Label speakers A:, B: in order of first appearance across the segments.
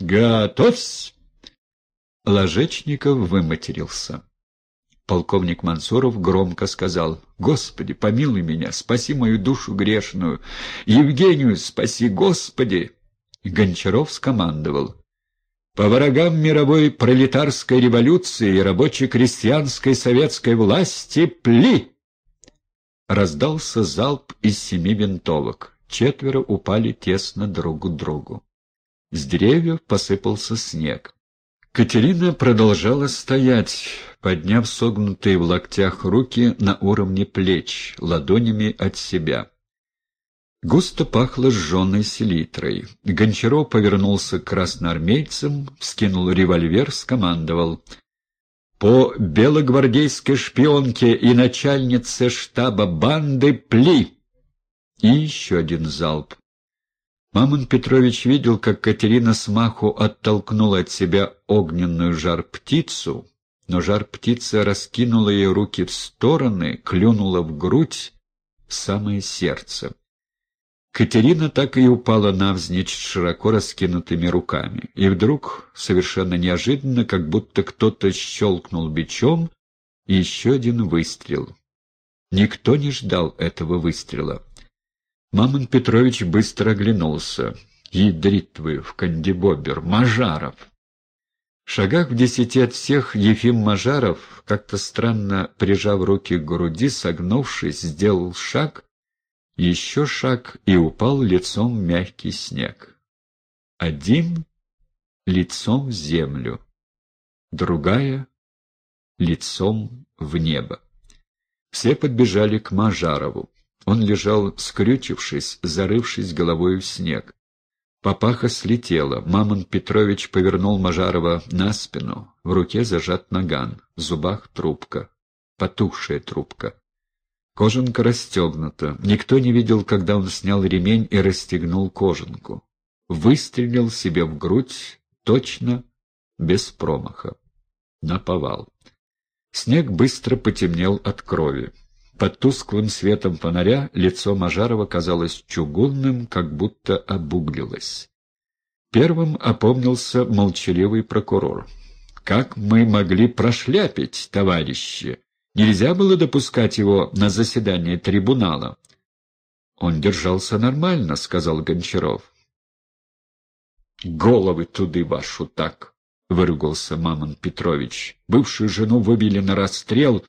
A: «Готовься!» Ложечников выматерился. Полковник Мансуров громко сказал, «Господи, помилуй меня, спаси мою душу грешную! Евгению спаси, Господи!» Гончаров скомандовал, «По врагам мировой пролетарской революции и рабоче-крестьянской советской власти пли!» Раздался залп из семи винтовок. Четверо упали тесно друг к другу. С деревьев посыпался снег. Катерина продолжала стоять, подняв согнутые в локтях руки на уровне плеч, ладонями от себя. Густо пахло сжженной селитрой. Гончаров повернулся к красноармейцам, вскинул револьвер, скомандовал. «По белогвардейской шпионке и начальнице штаба банды пли!» И еще один залп. Мамон Петрович видел, как Катерина смаху оттолкнула от себя огненную жар-птицу, но жар-птица раскинула ей руки в стороны, клюнула в грудь, в самое сердце. Катерина так и упала навзничь широко раскинутыми руками. И вдруг, совершенно неожиданно, как будто кто-то щелкнул бичом, еще один выстрел. Никто не ждал этого выстрела. Мамон Петрович быстро оглянулся. «Ядрит вы в кандибобер! Мажаров!» В шагах в десяти от всех Ефим Мажаров, как-то странно прижав руки к груди, согнувшись, сделал шаг, еще шаг и упал лицом в мягкий снег. Один — лицом в землю, другая — лицом в небо. Все подбежали к Мажарову. Он лежал, скрючившись, зарывшись головой в снег. Папаха слетела. Мамон Петрович повернул Мажарова на спину. В руке зажат наган, в зубах трубка. Потухшая трубка. Кожанка расстегнута. Никто не видел, когда он снял ремень и расстегнул кожанку. Выстрелил себе в грудь точно, без промаха. Наповал. Снег быстро потемнел от крови. Под тусклым светом фонаря лицо Мажарова казалось чугунным, как будто обуглилось. Первым опомнился молчаливый прокурор. «Как мы могли прошляпить, товарищи? Нельзя было допускать его на заседание трибунала». «Он держался нормально», — сказал Гончаров. «Головы туды вашу так!» — выругался Мамон Петрович. «Бывшую жену выбили на расстрел,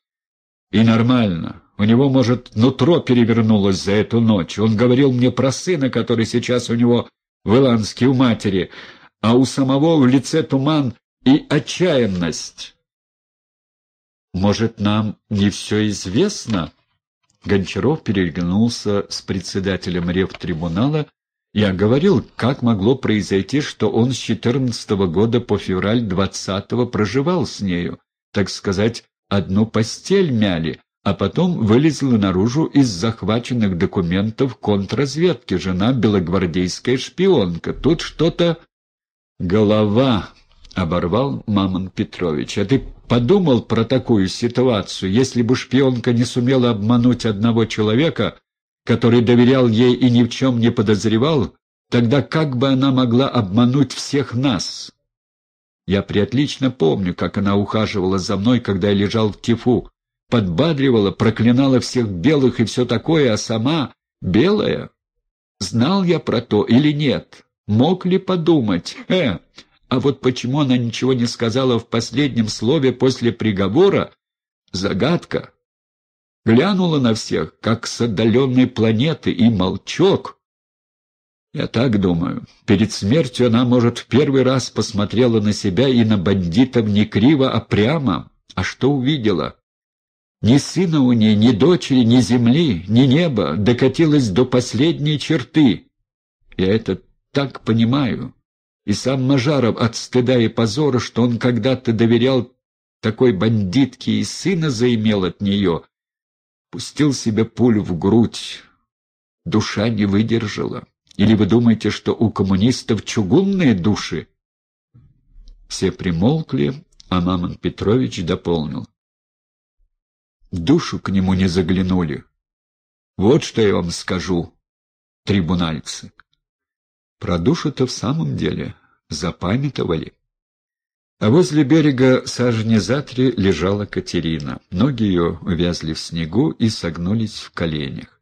A: и нормально. У него, может, нутро перевернулось за эту ночь. Он говорил мне про сына, который сейчас у него в Иланске у матери, а у самого в лице туман и отчаянность. «Может, нам не все известно?» Гончаров переглянулся с председателем ревтрибунала. Я говорил, как могло произойти, что он с четырнадцатого года по февраль двадцатого проживал с нею, так сказать, одну постель мяли, а потом вылезла наружу из захваченных документов контрразведки, жена белогвардейская шпионка. Тут что-то... Голова, — оборвал Мамон Петрович. А ты подумал про такую ситуацию, если бы шпионка не сумела обмануть одного человека, который доверял ей и ни в чем не подозревал, тогда как бы она могла обмануть всех нас? Я приотлично помню, как она ухаживала за мной, когда я лежал в тифу, подбадривала, проклинала всех белых и все такое, а сама белая. Знал я про то или нет? Мог ли подумать? Э, а вот почему она ничего не сказала в последнем слове после приговора? Загадка. Глянула на всех, как с отдаленной планеты, и молчок. Я так думаю. Перед смертью она, может, в первый раз посмотрела на себя и на бандитов не криво, а прямо. А что увидела? Ни сына у ней, ни дочери, ни земли, ни неба докатилась до последней черты. Я это так понимаю. И сам Мажаров от стыда и позора, что он когда-то доверял такой бандитке и сына заимел от нее, пустил себе пулю в грудь. Душа не выдержала. Или вы думаете, что у коммунистов чугунные души? Все примолкли, а Мамон Петрович дополнил душу к нему не заглянули. Вот что я вам скажу, трибунальцы. Про душу-то в самом деле запамятовали. А возле берега сажени за лежала Катерина. Ноги ее увязли в снегу и согнулись в коленях.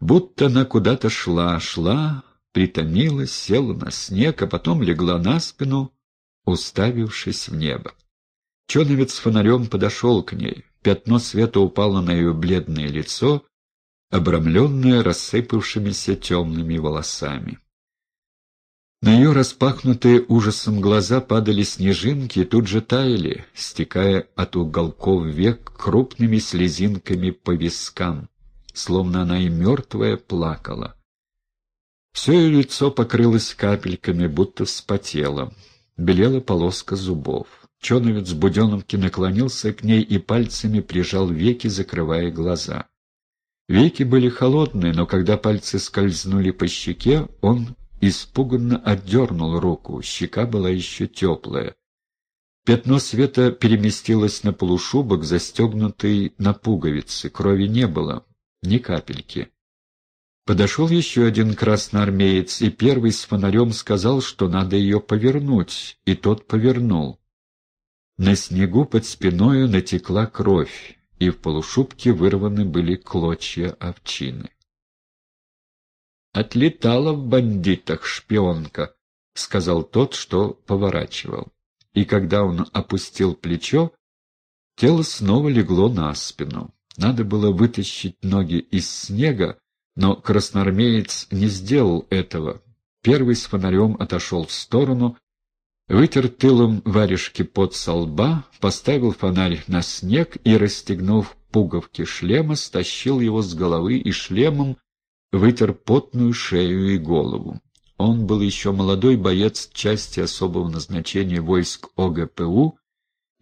A: Будто она куда-то шла, шла, притомилась, села на снег, а потом легла на спину, уставившись в небо. Чоновец с фонарем подошел к ней. Пятно света упало на ее бледное лицо, обрамленное рассыпавшимися темными волосами. На ее распахнутые ужасом глаза падали снежинки и тут же таяли, стекая от уголков век крупными слезинками по вискам, словно она и мертвая плакала. Все ее лицо покрылось капельками, будто вспотело. Белела полоска зубов. Чоновец Буденовки наклонился к ней и пальцами прижал веки, закрывая глаза. Веки были холодные, но когда пальцы скользнули по щеке, он испуганно отдернул руку, щека была еще теплая. Пятно света переместилось на полушубок, застегнутый на пуговицы. Крови не было, ни капельки. Подошел еще один красноармеец, и первый с фонарем сказал, что надо ее повернуть, и тот повернул. На снегу под спиною натекла кровь, и в полушубке вырваны были клочья овчины. «Отлетала в бандитах шпионка», — сказал тот, что поворачивал. И когда он опустил плечо, тело снова легло на спину. Надо было вытащить ноги из снега, но красноармеец не сделал этого. Первый с фонарем отошел в сторону, вытер тылом варежки под со лба, поставил фонарь на снег и, расстегнув пуговки шлема, стащил его с головы и шлемом вытер потную шею и голову. Он был еще молодой боец части особого назначения войск ОГПУ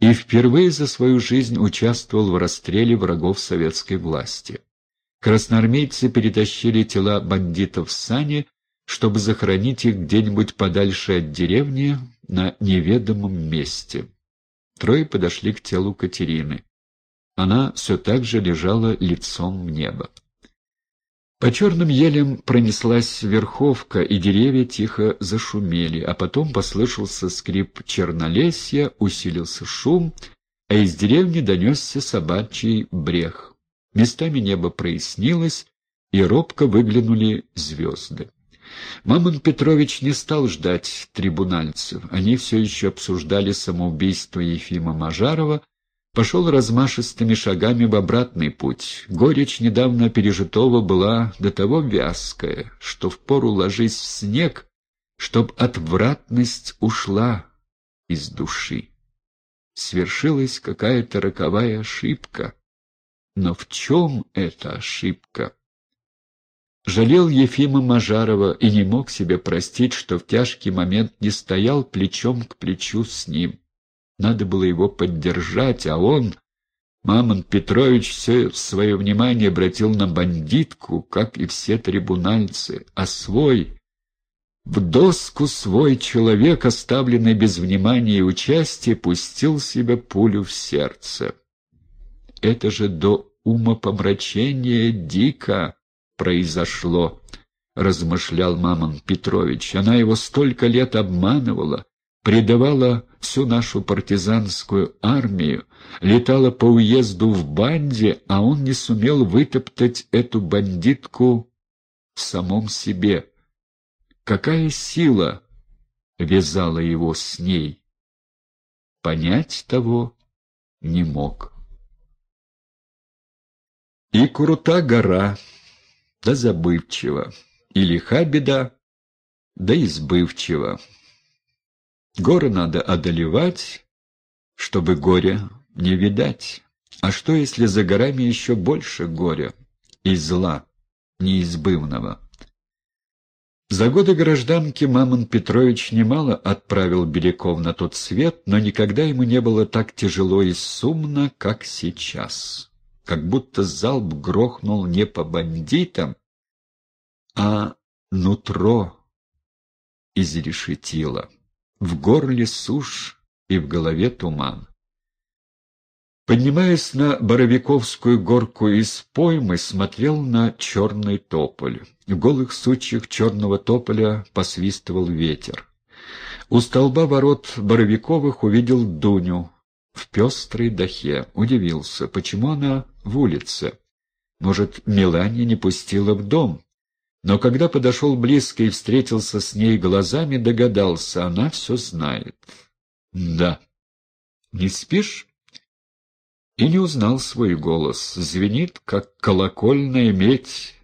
A: и впервые за свою жизнь участвовал в расстреле врагов советской власти. Красноармейцы перетащили тела бандитов в сани, чтобы захоронить их где-нибудь подальше от деревни на неведомом месте. Трое подошли к телу Катерины. Она все так же лежала лицом в небо. По черным елям пронеслась верховка, и деревья тихо зашумели, а потом послышался скрип чернолесья, усилился шум, а из деревни донесся собачий брех. Местами небо прояснилось, и робко выглянули звезды. Мамон Петрович не стал ждать трибунальцев. Они все еще обсуждали самоубийство Ефима Мажарова, пошел размашистыми шагами в обратный путь. Горечь недавно пережитого была до того вязкая, что впору ложись в снег, чтоб отвратность ушла из души. Свершилась какая-то роковая ошибка. Но в чем эта ошибка? Жалел Ефима Мажарова и не мог себе простить, что в тяжкий момент не стоял плечом к плечу с ним. Надо было его поддержать, а он, Мамон Петрович, все свое внимание обратил на бандитку, как и все трибунальцы, а свой... В доску свой человек, оставленный без внимания и участия, пустил себе пулю в сердце. Это же до умопомрачения дико произошло, — размышлял Мамон Петрович. Она его столько лет обманывала, предавала всю нашу партизанскую армию, летала по уезду в банде, а он не сумел вытоптать эту бандитку в самом себе. Какая сила вязала его с ней? Понять того не мог. И крута гора, да забывчива, и лиха беда, да избывчива. Горы надо одолевать, чтобы горя не видать. А что, если за горами еще больше горя и зла неизбывного? За годы гражданки Мамон Петрович немало отправил Беляков на тот свет, но никогда ему не было так тяжело и сумно, как сейчас. Как будто залп грохнул не по бандитам, а нутро изрешетило. В горле сушь и в голове туман. Поднимаясь на Боровиковскую горку из поймы, смотрел на черный тополь. В голых сучьях черного тополя посвистывал ветер. У столба ворот Боровиковых увидел Дуню пестрой дахе. Удивился, почему она в улице. Может, Мелания не пустила в дом? Но когда подошел близко и встретился с ней глазами, догадался, она все знает. «Да». «Не спишь?» И не узнал свой голос. Звенит, как колокольная медь.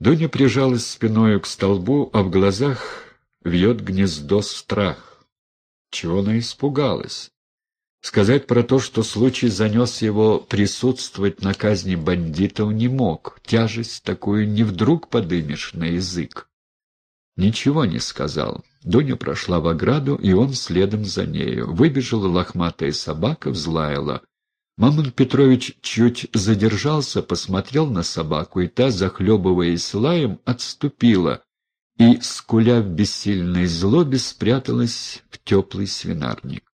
A: Дуня прижалась спиною к столбу, а в глазах вьет гнездо страх. Чего она испугалась? Сказать про то, что случай занес его присутствовать на казни бандитов, не мог. Тяжесть такую не вдруг подымешь на язык. Ничего не сказал. Дуня прошла в ограду, и он следом за нею. Выбежала лохматая собака, взлаяла. Мамон Петрович чуть задержался, посмотрел на собаку, и та, захлебываясь лаем, отступила и, скуля в бессильной злобе, спряталась в теплый свинарник.